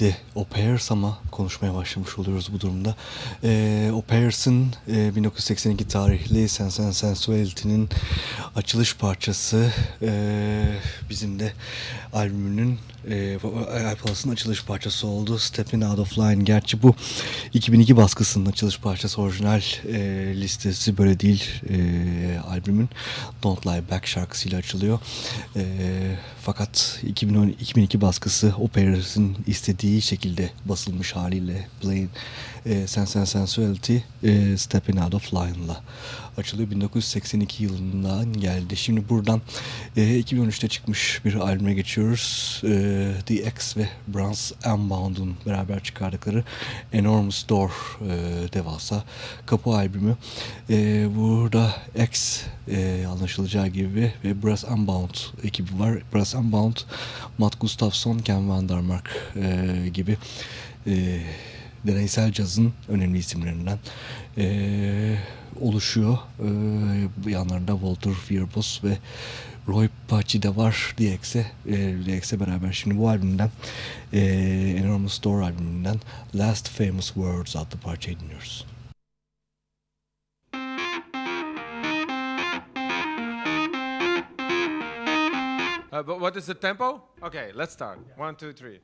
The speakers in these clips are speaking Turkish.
Dedi O ama konuşmaya başlamış oluyoruz bu durumda. E, o Pairs'ın e, 1982 tarihli Sense and Sensuality'nin açılış parçası e, bizim de albümünün e, iPalas'ın açılış parçası oldu. Stepping Out of Line. Gerçi bu 2002 baskısının açılış parçası orijinal e, listesi böyle değil e, albümün Don't Lie Back şarkısıyla açılıyor. E, fakat 2010, 2002 baskısı Operat'ın istediği şekilde basılmış haliyle Plain e, Sense and Sensuality e, Stepping Out of Line'la açılıyor. 1982 yılından geldi. Şimdi buradan e, 2013'te çıkmış bir albüme geçiyoruz. E, The X ve Brans Unbound'un beraber çıkardıkları Enormous Door e, devasa kapı albümü. E, burada X e, anlaşılacağı gibi ve Brass Unbound ekibi var. Brass Unbound, Matt Gustafsson, Ken Vandermark e, gibi e, deneysel cazın önemli isimlerinden e, oluşuyor. E, yanlarında Walter Fierbus ve Roy Paci de var DX'e DX'e beraber. Şimdi bu albümden e, Enormous Door albümünden Last Famous Words adlı parçayı dinliyoruz. Uh, but what is the tempo? Okay, let's start. One, two, three.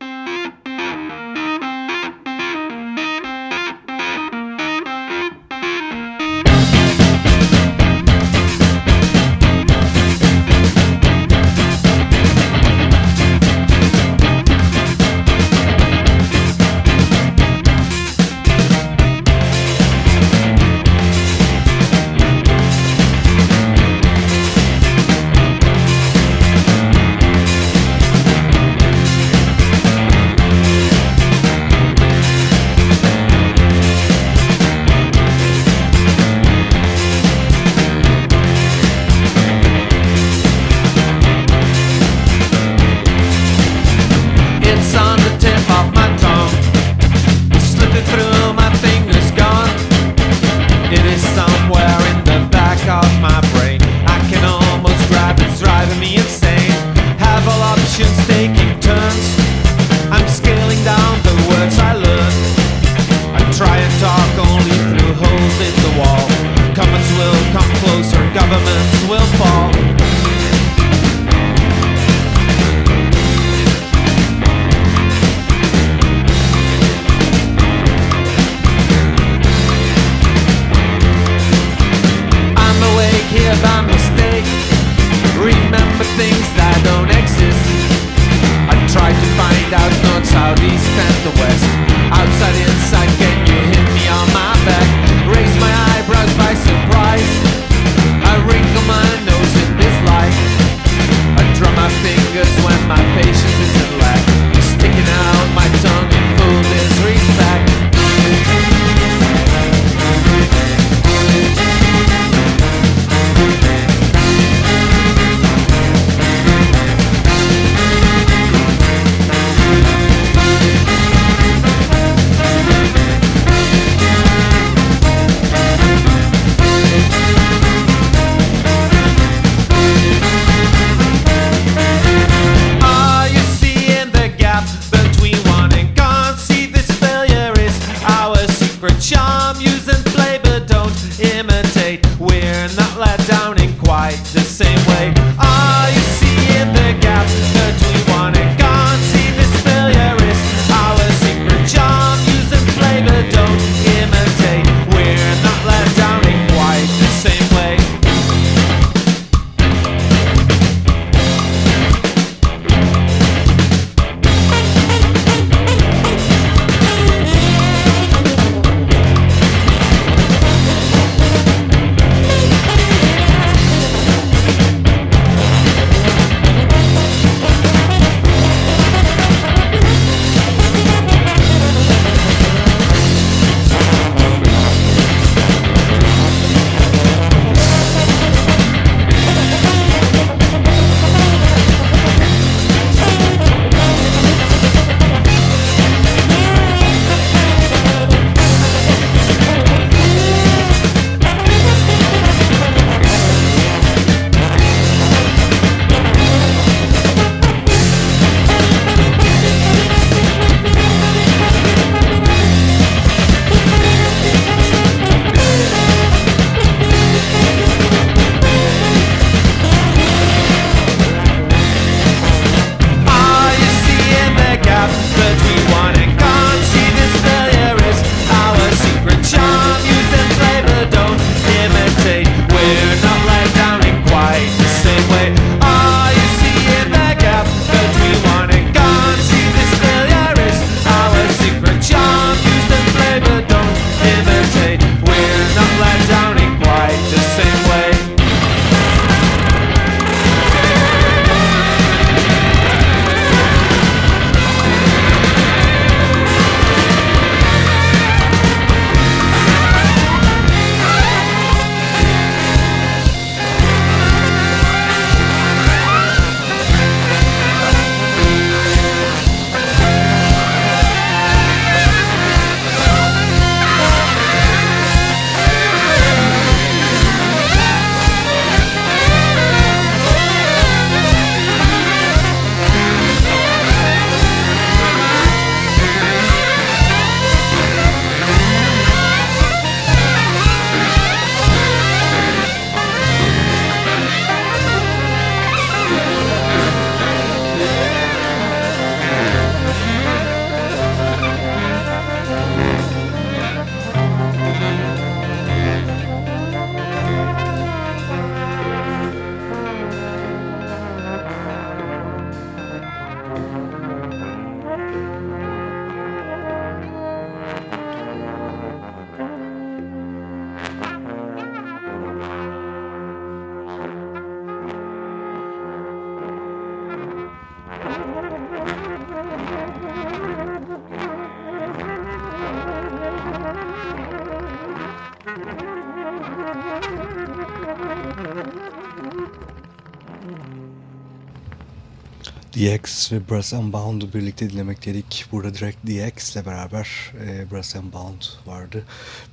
DX ve Brass and Bound'u birlikte dinlemek dedik. Burada direkt DX ile beraber e, Brass and Bound vardı.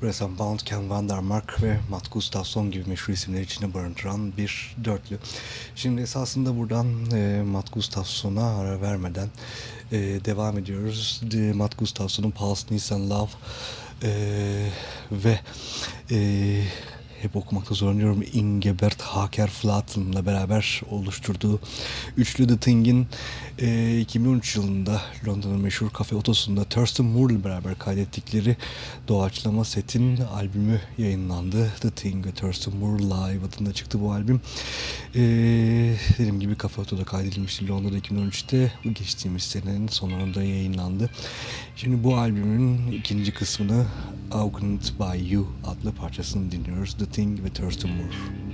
Brass and Bound, Ken Vandermark ve Matt Gustafsson gibi meşhur isimleri içine barındıran bir dörtlü. Şimdi esasında buradan e, Matt Gustafsson'a ara vermeden e, devam ediyoruz. De, Matt Gustafsson'un Pulse, Nissan Love e, ve e, hep okumakta zorlanıyorum. Ingebert Haker Flaten'la beraber oluşturduğu üçlü The Thing'in e, 2013 yılında Londra'nın meşhur kafe otosunda Thurston Moore ile beraber kaydettikleri doğaçlama setin albümü yayınlandı. The Thing ve Thurston Moore Live adında çıktı bu albüm. E, dediğim gibi kafe otoda kaydedilmişti Londra'da 2013'te. Bu geçtiğimiz senenin sonunda yayınlandı. Şimdi bu albümün ikinci kısmını Augmented by You adlı parçasını dinliyoruz. The Thing ve Thurston Moore.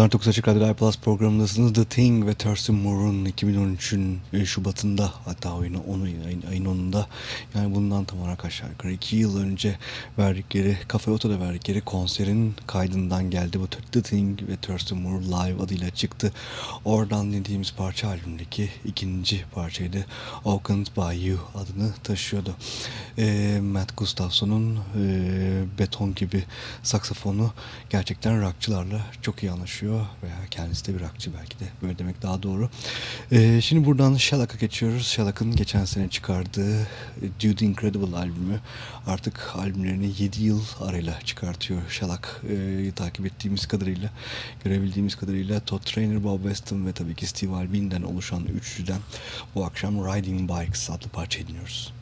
99 Açık Radyo Plus programındasınız. The Thing ve Thurston Moore'un 2013'ün e, Şubat'ında hatta oyunu onu ayın, ayın 10'unda yani bundan tam olarak aşağı yukarı 2 yıl önce verdikleri Cafe Oto'da verdikleri konserin kaydından geldi. Bu The Thing ve Thurston Moore Live adıyla çıktı. Oradan dinlediğimiz parça albümdeki ikinci parçaydı. Oakland by You adını taşıyordu. E, Matt Gustafson'un e, beton gibi saksafonu gerçekten rockçılarla çok iyi anlaşıyor veya kendisi de bir rockçı belki de böyle demek daha doğru. Ee, şimdi buradan Shellack'a geçiyoruz. Shellack'ın geçen sene çıkardığı Dude Incredible albümü artık albümlerini 7 yıl arayla çıkartıyor Shellack. Ee, takip ettiğimiz kadarıyla, görebildiğimiz kadarıyla Todd Trainer, Bob Weston ve tabii ki Steve Albin'den oluşan üçlüden bu akşam Riding Bikes adlı parça dinliyoruz.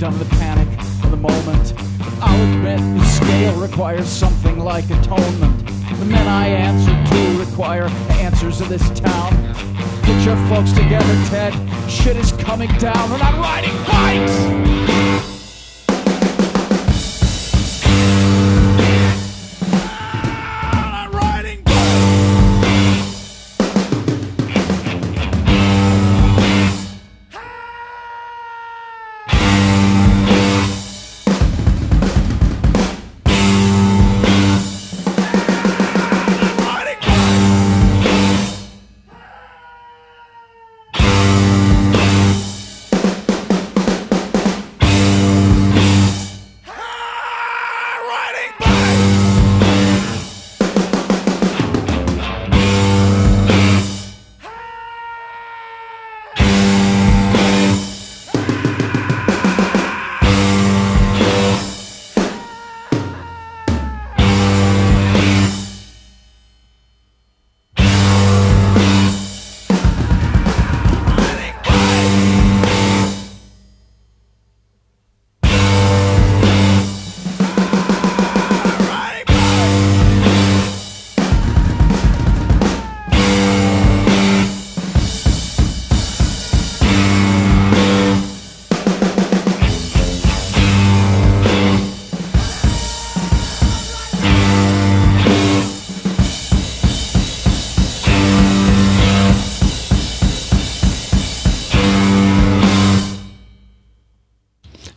Done the panic of the moment. I'll admit the scale requires something like atonement. The men I answer to require answers in this town. Get your folks together, Ted. Shit is coming down. We're not riding bikes!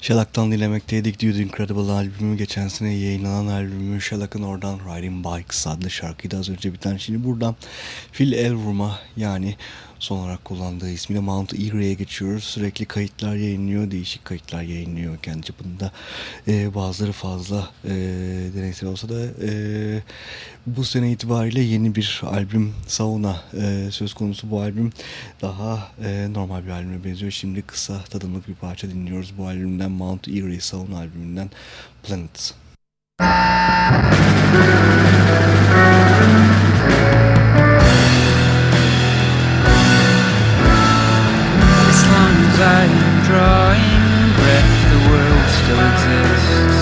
Shellack'tan dinlemekteydik. Dude Incredible albümü. Geçen sene yayınlanan albümü. Shellack'ın oradan Riding Bikes adlı şarkıydı az önce biten. Şimdi buradan Phil Elrum'a yani son olarak kullandığı ismiyle Mount Erie'ye geçiyoruz. Sürekli kayıtlar yayınlıyor. Değişik kayıtlar yayınlıyor kendi çapında. Ee, bazıları fazla e, deneysel olsa da e, bu sene itibariyle yeni bir albüm Sauna e, söz konusu. Bu albüm daha e, normal bir albüme benziyor. Şimdi kısa tadımlık bir parça dinliyoruz. Bu albümden Mount Erie Sauna albümünden Planet. As long as I am drawing breath, the world still exists.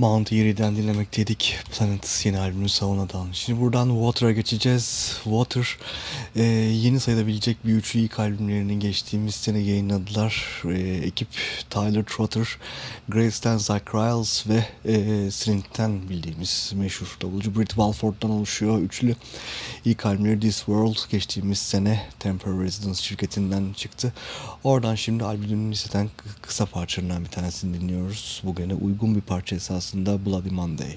Mount Erie'den dinlemekteydik. Planet yeni albümü Sauna'dan. Şimdi buradan Water'a geçeceğiz. Water e, yeni sayılabilecek bir üçlü ilk albümlerini geçtiğimiz sene yayınladılar. E, ekip Tyler Trotter, Grace'den Zach Riles ve e, Slint'ten bildiğimiz meşhur davulcu Britt Walford'dan oluşuyor. Üçlü ilk albümleri This World geçtiğimiz sene Temporary Residence şirketinden çıktı. Oradan şimdi albümün listeden kı- kısa parçalarından bir tanesini dinliyoruz. Bugüne uygun bir parça esasında Bloody Monday.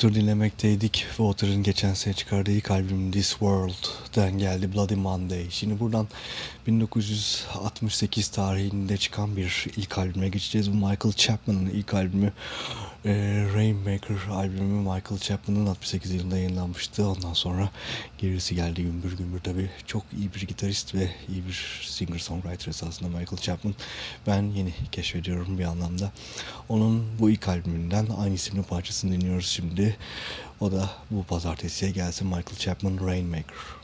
Water dinlemekteydik. Water'ın geçen sene çıkardığı ilk albüm This World'den geldi Bloody Monday. Şimdi buradan 1968 tarihinde çıkan bir ilk albüme geçeceğiz. Bu Michael Chapman'ın ilk albümü. E, Rainmaker albümü Michael Chapman'ın 68 yılında yayınlanmıştı. Ondan sonra gerisi geldi gümbür gümbür tabi. Çok iyi bir gitarist ve iyi bir singer-songwriter esasında Michael Chapman. Ben yeni keşfediyorum bir anlamda. Onun bu ilk albümünden aynı isimli parçasını dinliyoruz şimdi. O da bu pazartesiye gelsin Michael Chapman Rainmaker.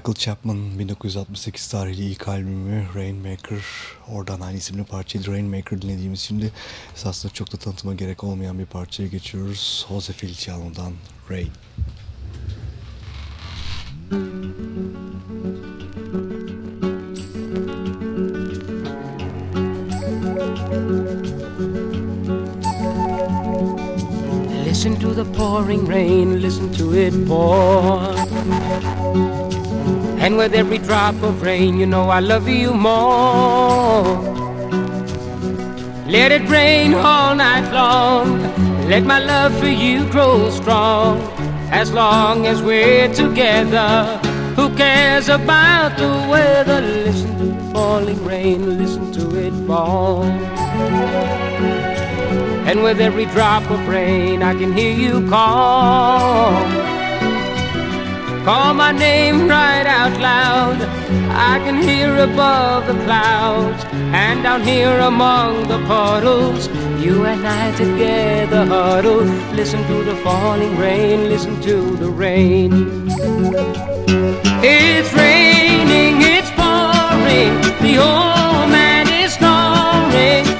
Michael Chapman 1968 tarihli ilk albümü Rainmaker. Oradan aynı isimli parçaydı Rainmaker dinlediğimiz şimdi esasında çok da tanıtıma gerek olmayan bir parçaya geçiyoruz. Jose Feliciano'dan Rain. Listen to the pouring rain, listen to it pour. And with every drop of rain, you know I love you more. Let it rain all night long. Let my love for you grow strong. As long as we're together, who cares about the weather? Listen to the falling rain, listen to it fall. And with every drop of rain, I can hear you call. Call my name right out loud. I can hear above the clouds and down here among the puddles. You and I together huddle. Listen to the falling rain, listen to the rain. It's raining, it's pouring. The old man is snoring.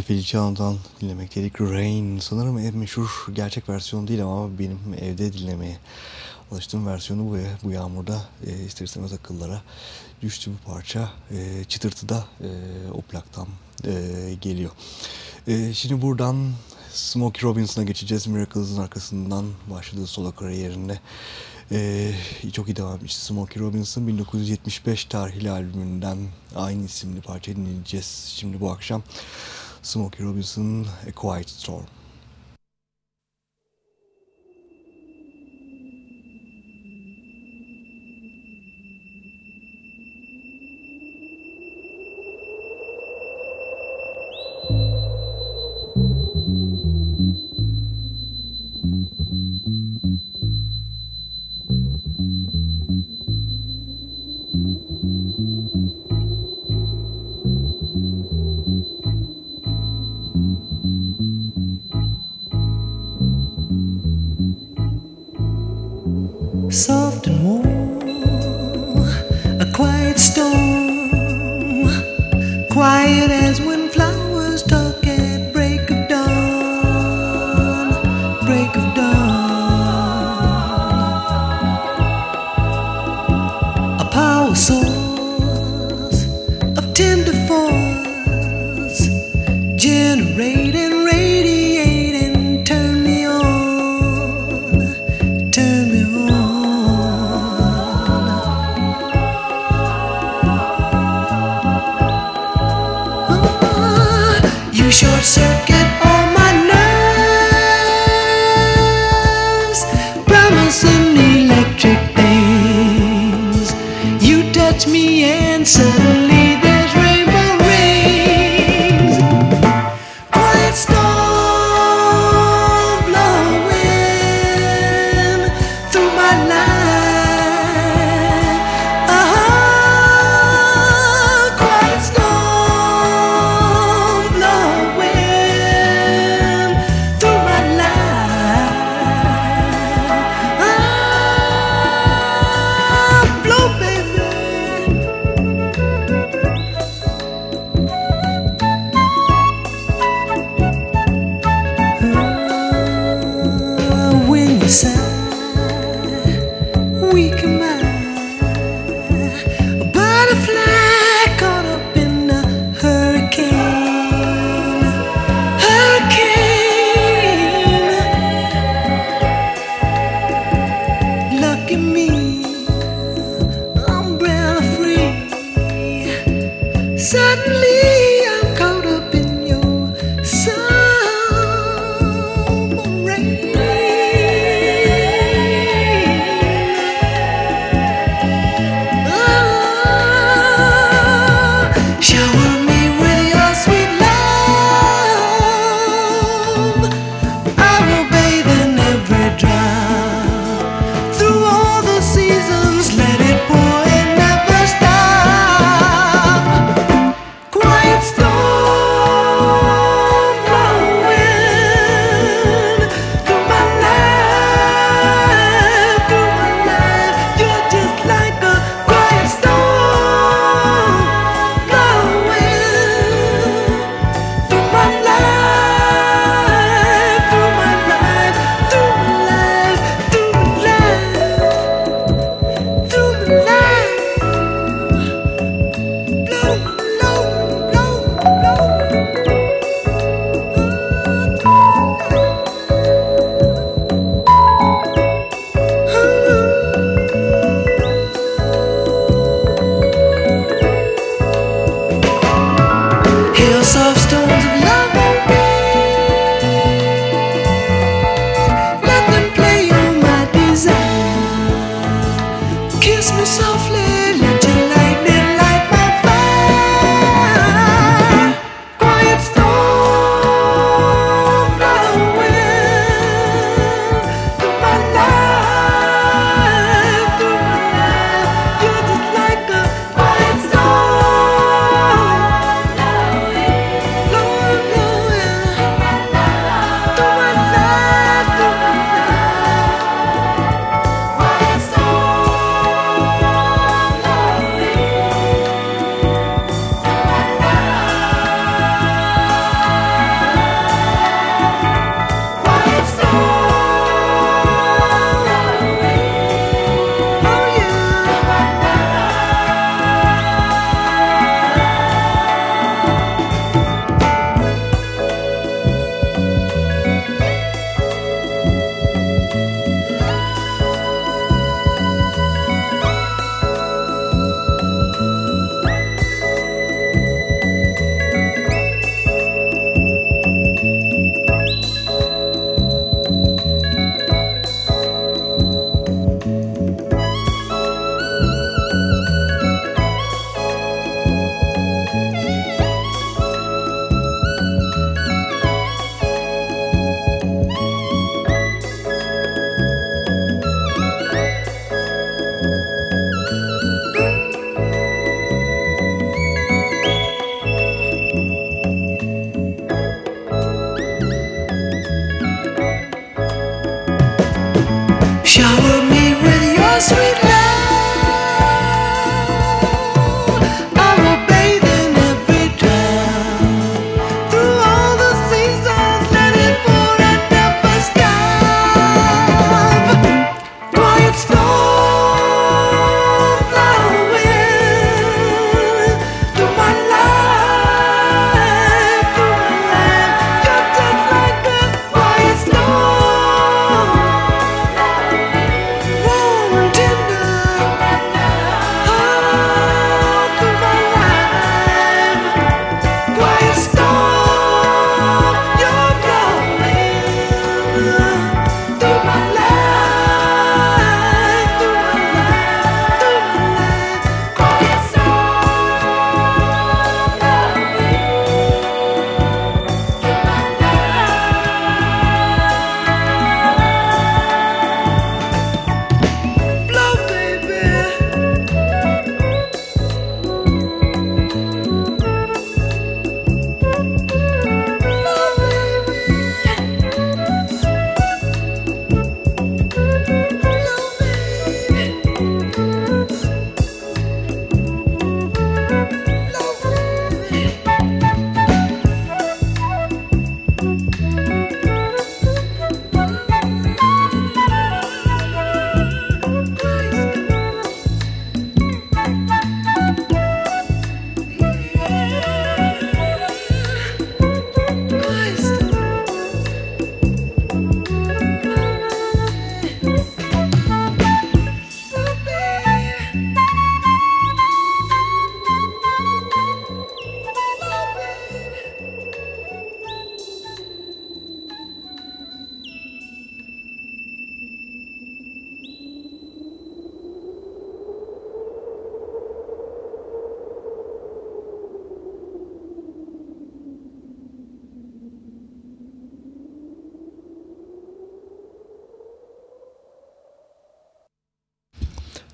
Jose Feliciano'dan dinlemekteydik. Rain sanırım en meşhur gerçek versiyonu değil ama benim evde dinlemeye alıştığım versiyonu bu, bu yağmurda e, ister istemez akıllara düştü bu parça. E, çıtırtı da e, o plaktan e, geliyor. E, şimdi buradan Smokey Robinson'a geçeceğiz. Miracles'ın arkasından başladığı solo kariyerinde ee, çok iyi devam etmişti. Smokey Robinson 1975 tarihli albümünden aynı isimli parça dinleyeceğiz şimdi bu akşam. Smokey Robinson A Quiet Storm. Through my life.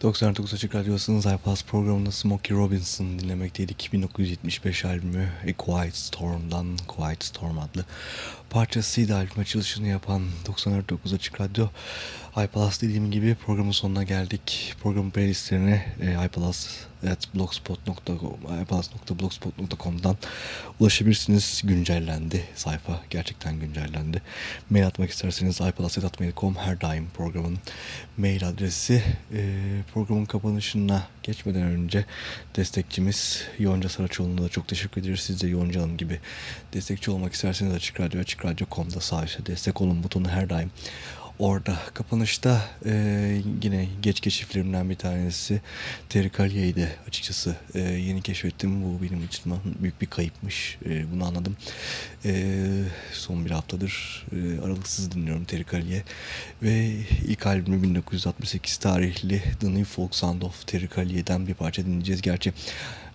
99 Açık Radyosu'nun iPlus programında Smokey Robinson dinlemekteydik. 1975 albümü A Quiet Storm'dan Quiet Storm adlı parçasıydı albüm açılışını yapan 99 Açık Radyo. iPlus dediğim gibi programın sonuna geldik. Programın playlistlerine e, iPlus at blogspot.com iPlus.blogspot.com'dan ulaşabilirsiniz. Güncellendi sayfa. Gerçekten güncellendi. Mail atmak isterseniz iPlus.mail.com her daim programın mail adresi. E, programın kapanışına geçmeden önce destekçimiz Yonca Saraçoğlu'na da çok teşekkür ederiz. Siz de Yonca Hanım gibi destekçi olmak isterseniz Açık Radyo, Açık Radyo.com'da sağ destek olun butonu her daim orada. Kapanışta e, yine geç keşiflerimden bir tanesi Terry Callia'yı açıkçası e, yeni keşfettim. Bu benim için büyük bir kayıpmış. E, bunu anladım. E, son bir haftadır e, aralıksız dinliyorum Terry Calli'a. Ve ilk albümü 1968 tarihli The New Folk Sound of Terry Callia'dan bir parça dinleyeceğiz. Gerçi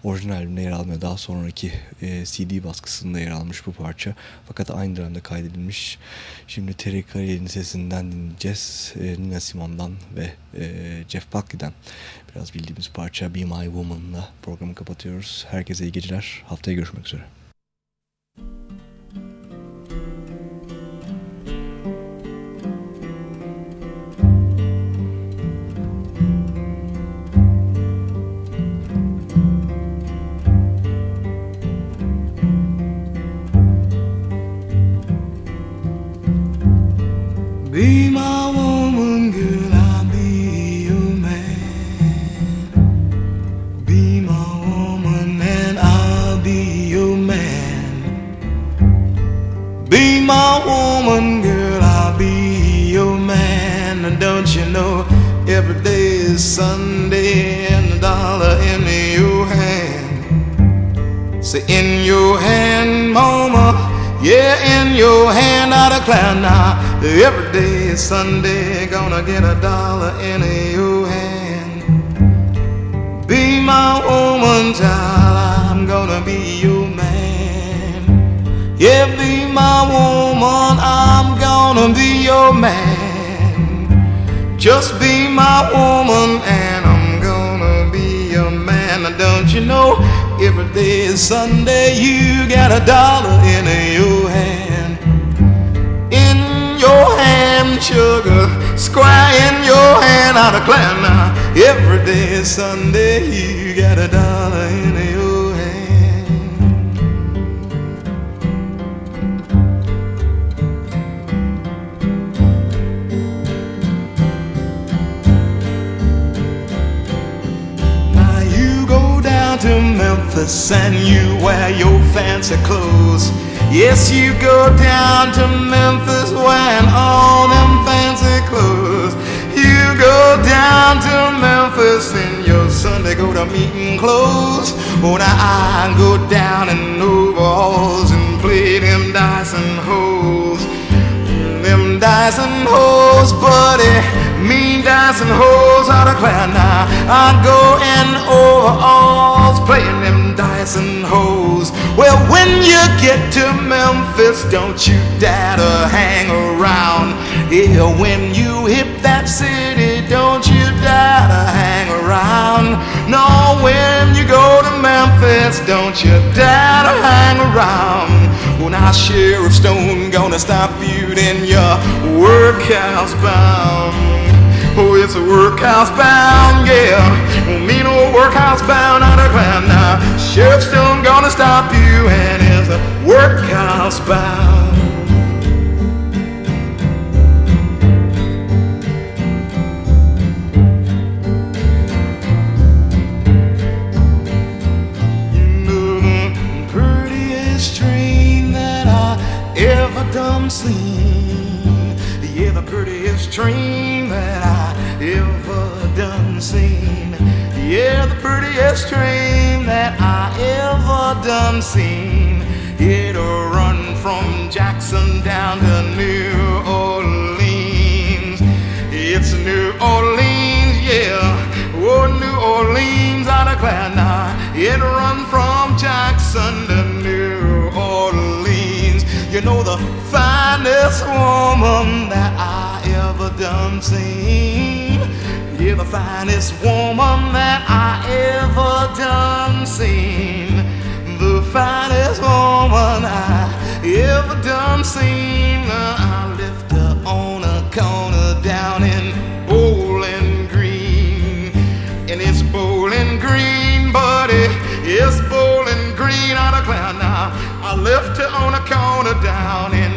orijinal albümde yer almıyor. Daha sonraki e, CD baskısında yer almış bu parça. Fakat aynı dönemde kaydedilmiş. Şimdi Terry Callia'nın sesinden dinleyeceğiz. E, Nina Simone'dan ve e, Jeff Buckley'den biraz bildiğimiz parça Be My Woman'la programı kapatıyoruz. Herkese iyi geceler. Haftaya görüşmek üzere. Be Sunday, gonna get a dollar in your hand. Be my woman, child, I'm gonna be your man. Yeah, be my woman, I'm gonna be your man. Just be my woman, and I'm gonna be your man. Now, don't you know? Every day is Sunday, you got a dollar in your hand. Your hand, sugar, square in your hand, I declare now. Every day is Sunday, you got a dollar in your hand. Now you go down to Memphis and you wear your fancy clothes. Yes, you go down to Memphis wearing all them fancy clothes. You go down to Memphis in your Sunday go to meeting clothes. Oh, now I go down in overalls and play them and hoes. Them and hoes, buddy. Mean and hoes out of clown now. I go in overalls, playing them dice and. Well, when you get to Memphis, don't you dare to hang around. Yeah, when you hit that city, don't you dare to hang around. No, when you go to Memphis, don't you dare to hang around. Well, now Sheriff Stone gonna stop you, then you're workhouse bound. Oh, it's a workhouse bound, yeah. Oh, mean old workhouse bound clown now. Sheriff Stone gonna stop you, and it's a workhouse bound. You know the prettiest train that I ever done seen. Yeah, the prettiest train that I ever done seen. Yeah, the prettiest dream that I ever done seen. It'll run from Jackson down to New Orleans. It's New Orleans, yeah. Oh, New Orleans, I declare now. It'll run from Jackson to New Orleans. You know the finest woman that I ever done seen. You're the finest woman that I ever done seen. The finest woman I ever done seen. I left her on a corner down in Bowling Green. And it's Bowling Green, buddy. It's Bowling Green on a cloud now. I left her on a corner down in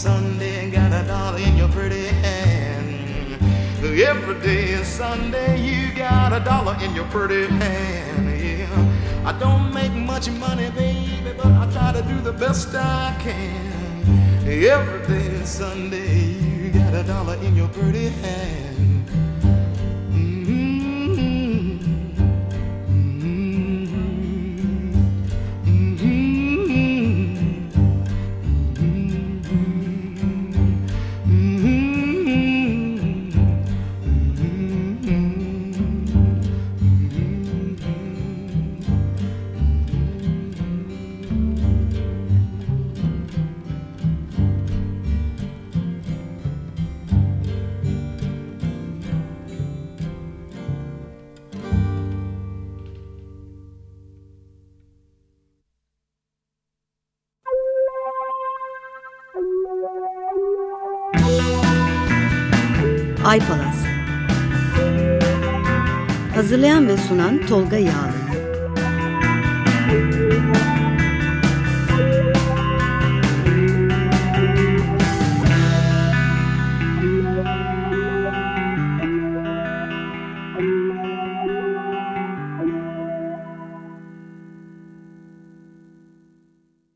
Sunday and got a dollar in your pretty hand. Every day is Sunday, you got a dollar in your pretty hand. Yeah. I don't make much money, baby, but I try to do the best I can. Every day is Sunday, you got a dollar in your pretty hand. Sunan Tolga Yağlı